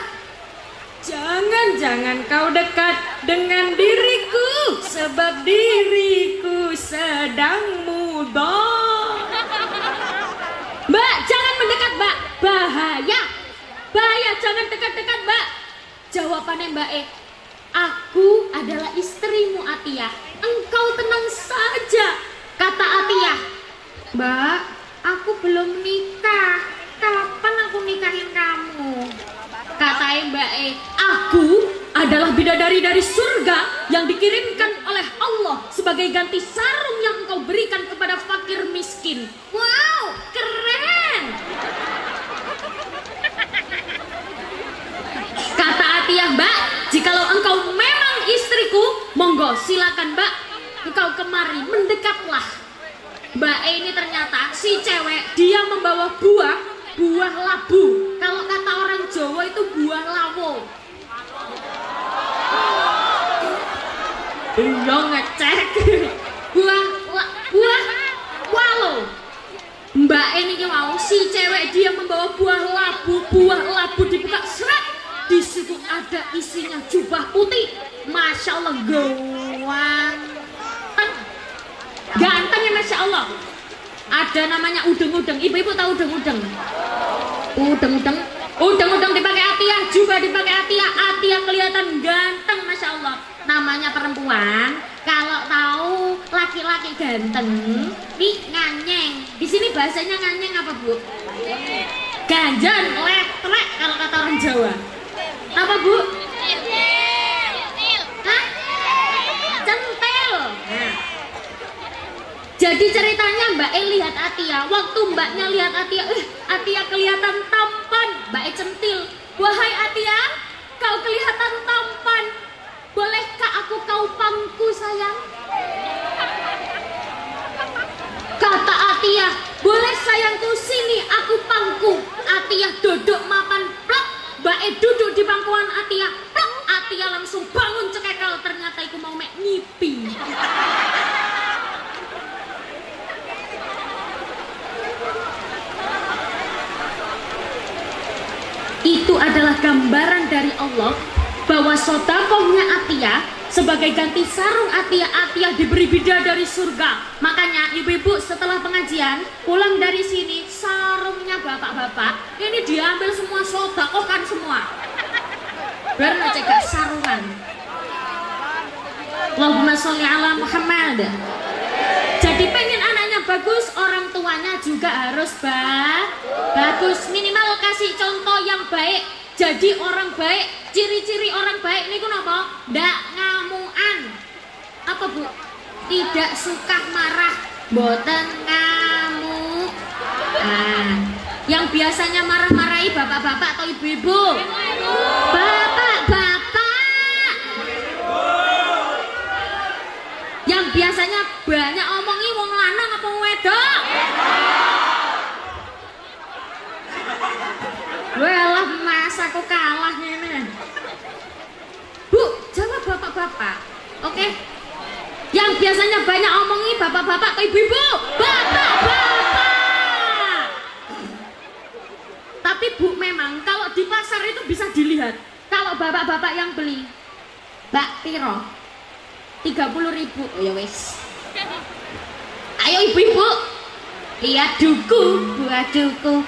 Jangan, kau dekat dengan diriku Sebab diriku sedang muda Mbak, jangan mendekat mbak Bahaya Bahaya, jangan dekat-dekat mbak Jawabannya mbak E Aku adalah istrimu Atiyah. Engkau tenang saja, kata Atiyah. Mbak, aku belum nikah. Kapan aku nikahin kamu? Kata Mbak E, aku adalah bidadari dari surga yang dikirimkan oleh Allah sebagai ganti sarung yang engkau berikan kepada fakir miskin. Wow, keren! Kata Atiyah Mbak, jikalau engkau memang istriku, monggo silakan Mbak, engkau kemari mendekatlah. Mbak E ini ternyata si cewek dia membawa buah, buah labu. Kalau kata orang Jawa itu buah lawo. Iya ngecek. Buah la- buah walo. Mbak ini mau si cewek dia membawa buah labu, buah labu dibuka seret. Di situ ada isinya jubah putih. Masya Allah gawang. Ganteng ya Masya Allah. Ada namanya udeng-udeng. Ibu-ibu tahu udeng-udeng? Udeng-udeng. Udeng-udeng dipakai Atia, juga dipakai Atia. Atia kelihatan ganteng Masya Allah. Namanya perempuan. Kalau tahu laki-laki ganteng, nih nganyeng. Di sini bahasanya nganyeng apa bu? Ganjan, letrek kalau kata orang Jawa. Apa bu? Hah? Centel. Nah. Jadi ceritanya Mbak E lihat Atia, waktu Mbaknya lihat Atia, eh Atia kelihatan tampan, Mbak E centil. Wahai Atia, kau kelihatan tampan. Bolehkah aku kau pangku sayang? Kata Atia, boleh sayangku sini aku pangku. Atia duduk mapan plak, Mbak E duduk di pangkuan Atia. Plak, Atia langsung bangun cekekal ternyata iku mau mek ngipi. Itu adalah gambaran dari Allah bahwa sodakohnya Atia sebagai ganti sarung Atia Atia diberi bidadari surga. Makanya ibu-ibu setelah pengajian pulang dari sini sarungnya bapak-bapak ini diambil semua sodakohkan semua. Biar cegah sarungan. Allahumma sholli ala Muhammad jadi pengen anaknya bagus, orang tuanya juga harus ba bagus. Minimal kasih contoh yang baik. Jadi orang baik, ciri-ciri orang baik ini apa? Ndak ngamuan. Apa bu? Tidak suka marah, boten ngamuk. Nah, yang biasanya marah-marahi bapak-bapak atau ibu-ibu? Bapak-bapak. Yang biasanya banyak omongi wong lanang apa wong wedok? Walah mas aku kalah ini. Bu, jawab bapak-bapak. Oke. Yang biasanya banyak omongi bapak-bapak atau ibu-ibu? Bapak-bapak. Tapi Bu memang kalau di pasar itu bisa dilihat. Kalau bapak-bapak yang beli, Mbak Piro, 30 ribu. Oh ya wes ayo ibu-ibu. Lihat duku buah duku.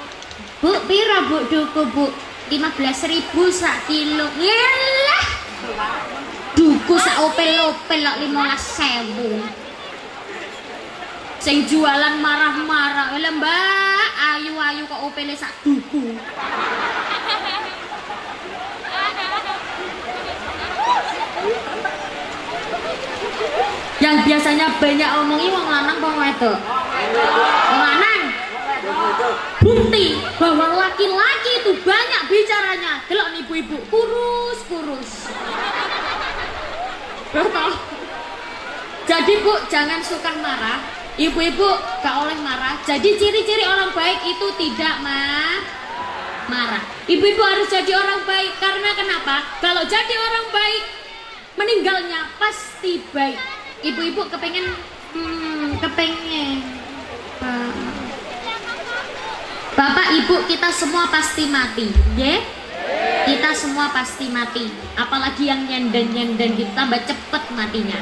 Bu piro bu duku bu? 15 ribu sak kilo. Ngelah. Duku sak opel-opel lok 15 sewu. Sing jualan marah-marah. Lah, mbak ayu-ayu kok opele sak duku yang biasanya banyak omongi wong lanang wong wedok? Wong lanang. Bukti bahwa laki-laki itu banyak bicaranya. Delok nih ibu-ibu. Kurus kurus. Betul. jadi bu jangan suka marah. Ibu-ibu gak oleh marah. Jadi ciri-ciri orang baik itu tidak mah marah. Ibu-ibu harus jadi orang baik. Karena kenapa? Kalau jadi orang baik meninggalnya pasti baik ibu-ibu kepengen hmm, kepengen uh, Bapak Ibu kita semua pasti mati ya? Kita semua pasti mati. Apalagi yang nyenden-nyenden gitu tambah cepet matinya.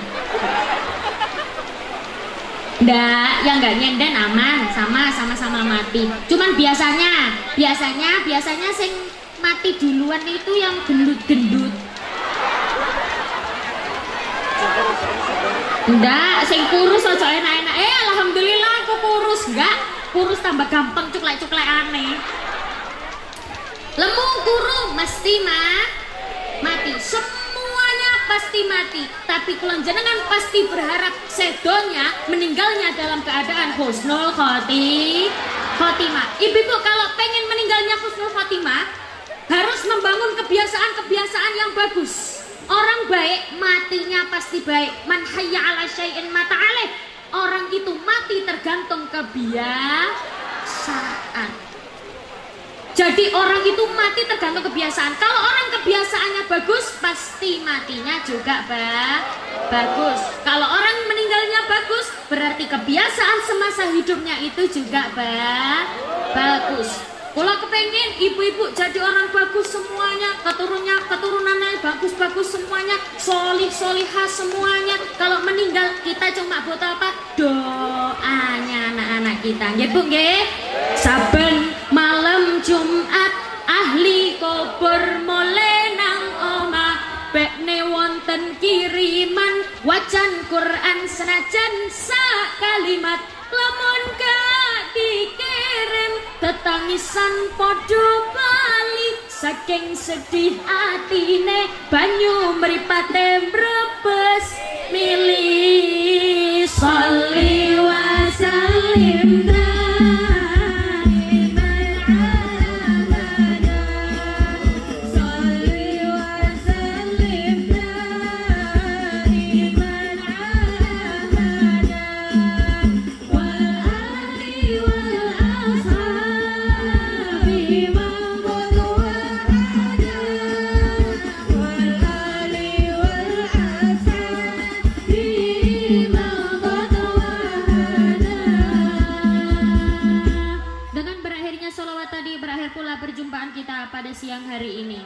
Nggak, yang nggak nyenden aman. Sama sama-sama mati. Cuman biasanya biasanya biasanya sing mati duluan itu yang gendut-gendut Ndak, sing kurus aja enak-enak. Eh, alhamdulillah aku kurus, enggak. Kurus tambah gampang cuklek-cuklek aneh. Lemu kuru mesti mah mati. Semuanya pasti mati. Tapi kulon jenengan pasti berharap sedonya meninggalnya dalam keadaan husnul khoti khotimah. Ibu-ibu kalau pengen meninggalnya husnul khotimah harus membangun kebiasaan-kebiasaan yang bagus. Orang baik matinya pasti baik. Man hayya ala syai'in mata alaih. Orang itu mati tergantung kebiasaan. Jadi orang itu mati tergantung kebiasaan. Kalau orang kebiasaannya bagus, pasti matinya juga ba bagus. Kalau orang meninggalnya bagus, berarti kebiasaan semasa hidupnya itu juga ba bagus. Kalau kepengen ibu-ibu jadi orang bagus semuanya, keturunnya keturunannya bagus-bagus semuanya, solih solihah semuanya. Kalau meninggal kita cuma buat apa? Doanya anak-anak kita. Ya bu, Saben malam Jumat ahli kubur mulai nang oma bekne wonten kiriman wajan Quran senajan sak kalimat lamun gak dikirim tetangisan podo bali saking sedih atine banyu meripate brebes milih salli wa sallim siang hari ini.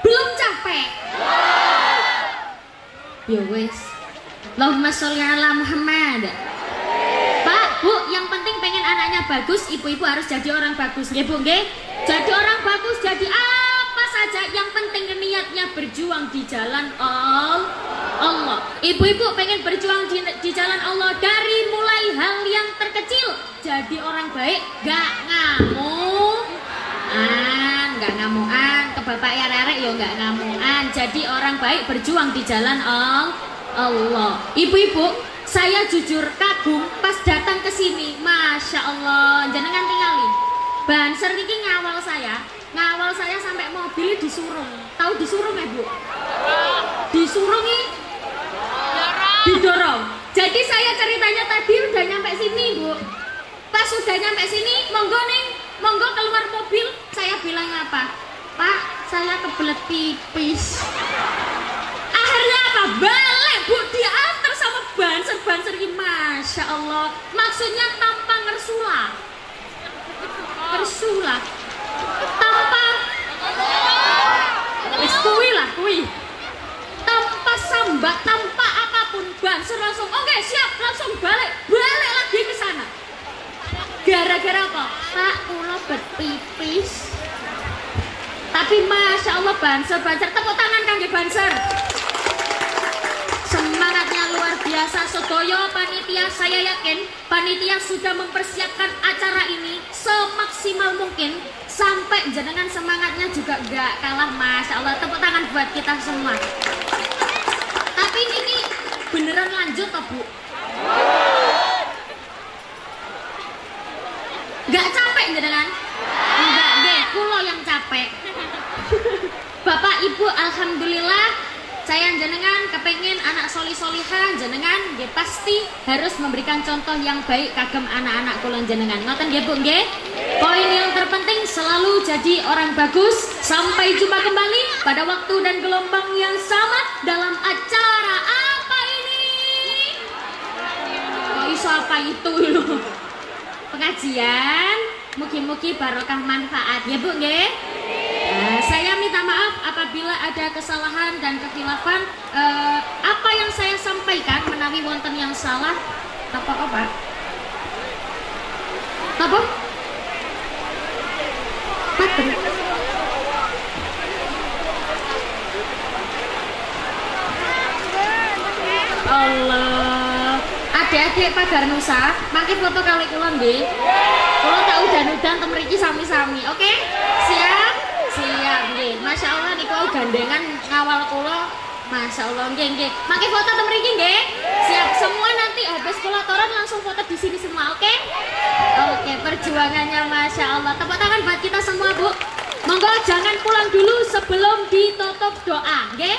Belum capek? Ya wes. Allahumma sholli ala Muhammad. Pak, Bu, yang penting pengen anaknya bagus, ibu-ibu harus jadi orang bagus, ya Bu, nggih? Jadi orang bagus, jadi apa saja yang penting niatnya berjuang di jalan Allah. Ibu-ibu pengen berjuang di, di jalan Allah dari mulai hal yang terkecil. Jadi orang baik gak ngamuk an gak ngamuan ke bapak ya rerek yo gak ngamuan jadi orang baik berjuang di jalan Allah. Ibu-ibu saya jujur kagum pas datang ke sini. Masya Allah jangan tinggalin banser ini ngawal saya. Ngawal saya sampai mobil disurung tahu disurung ya bu? Disurungi didorong. Jadi saya ceritanya tadi udah nyampe sini bu. Pas sudah nyampe sini monggo nih monggo keluar mobil. Saya bilang apa? Pak saya kebelet pipis. Akhirnya apa? Balik bu. Diantar sama banser banser ini. Masya Allah. Maksudnya tanpa ngersula. Ngersula. Tanpa. Wis kuwi lah kuwi tanpa sambat tanpa apa pun banser langsung. Oke okay, siap langsung balik. Balik lagi ke sana. Gara-gara apa? Pak ulo berpipis. Tapi masya Allah banser banser. Tepuk tangan kangge banser. Semangatnya luar biasa. Sodoyo panitia saya yakin panitia sudah mempersiapkan acara ini semaksimal mungkin sampai jenengan semangatnya juga gak kalah Masya Allah tepuk tangan buat kita semua. Tapi ini beneran lanjut toh Bu? Gak capek jenengan? Enggak deh kulo yang capek. Bapak Ibu Alhamdulillah saya jenengan kepengen anak soli soliha jenengan dia pasti harus memberikan contoh yang baik kagem anak-anak kulon jenengan. Ngoten ya bu nggih? Poin yang terpenting selalu jadi orang bagus. Sampai jumpa kembali pada waktu dan gelombang yang sama dalam acara apa ini? Oh iso apa itu? Loh *laughs* pengajian mugi-mugi barokah manfaat. Ya bu nggih saya minta maaf apabila ada kesalahan dan kekhilafan. Eh, apa yang saya sampaikan menawi wonten yang salah apa apa? Apa? Allah. Adik-adik Pak Nusa, makin foto kali kula nggih. kalau tak udah-udah temeriki sami-sami, oke? Okay? Masya Allah niku gandengan ngawal kula Masya Allah, nggih nggih. Makin foto tem mriki nggih. Siap semua nanti habis kula langsung foto di sini semua, oke? Oke, perjuangannya Masya Allah. Tepuk tangan buat kita semua, Bu. Monggo jangan pulang dulu sebelum ditutup doa, nggih?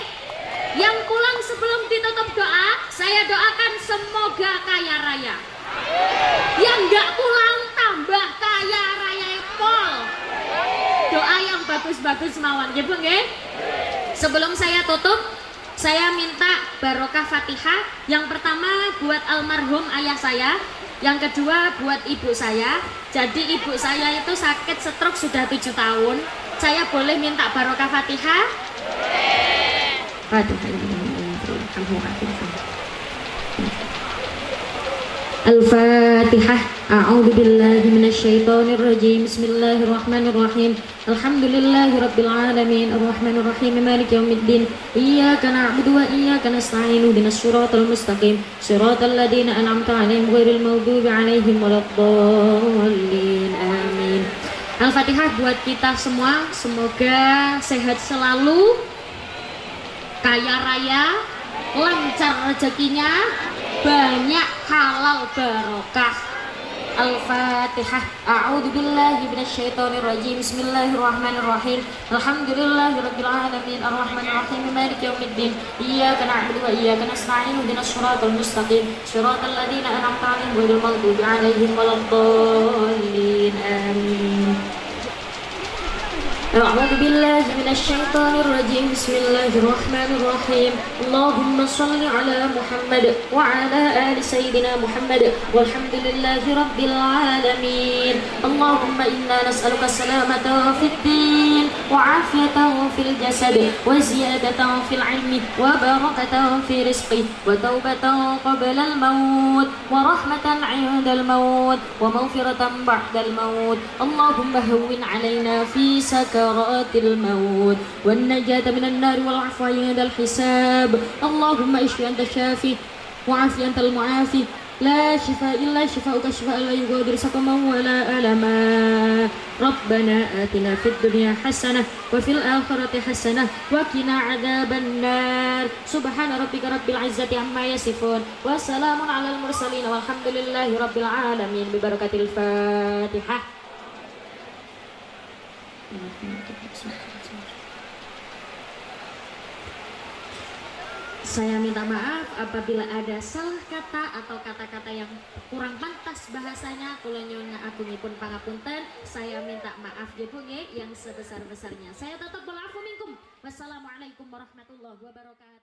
Yang pulang sebelum ditutup doa, saya doakan semoga kaya raya. Yang nggak pulang tambah kaya raya pol. Doa yang bagus-bagus mawon, ya Bu, nggih? Sebelum saya tutup, saya minta barokah Fatihah. Yang pertama buat almarhum ayah saya, yang kedua buat ibu saya. Jadi ibu saya itu sakit stroke sudah tujuh tahun. Saya boleh minta barokah Fatihah? Fatihah. الفاتحة أعوذ بالله من الشيطان الرجيم بسم الله الرحمن الرحيم الحمد لله رب العالمين الرحمن الرحيم مالك يوم الدين إياك نعبد وإياك نستعين اهدنا الصراط المستقيم صراط الذين أنعمت عليهم غير المغضوب عليهم ولا الضالين آمين Al-Fatihah buat kita semua semoga sehat selalu kaya raya lancar rezekinya banyak halal barokah. Al-Fatihah. A'udzu billahi minasyaitonir rajim. Bismillahirrahmanirrahim. Alhamdulillahirabbil alamin. Arrahmanir rahim. Maliki yaumiddin. Iyyaka na'budu wa iyyaka nasta'in. Ihdinas siratal mustaqim. Siratal ladzina an'amta 'alaihim ghairil maghdubi 'alaihim waladdallin. Amin أعوذ بالله من الشيطان الرجيم. بسم الله الرحمن الرحيم. اللهم صل على محمد وعلى آل سيدنا محمد. والحمد لله رب العالمين. اللهم إنا نسألك السلامة في الدين وعافية في الجسد وزيادة في العلم وبركة في رزقه وتوبة قبل الموت ورحمة عند الموت ومغفرة بعد الموت. اللهم هون علينا في سكر سكرات الموت والنجاة من النار والعفو عند الحساب اللهم اشف أنت الشافي وعافي أنت المعافي لا شفاء إلا شفاءك شفاء لا يغادر سقما ولا ألما ربنا آتنا في الدنيا حسنة وفي الآخرة حسنة وقنا عذاب النار سبحان ربك رب العزة عما يصفون وسلام على المرسلين والحمد لله رب العالمين ببركة الفاتحة saya minta maaf apabila ada salah kata atau kata-kata yang kurang pantas bahasanya. Kula nyonya agungipun pangapunten, saya minta maaf Bu yang sebesar-besarnya. Saya tetap berlaku minkum. Wassalamualaikum warahmatullahi wabarakatuh.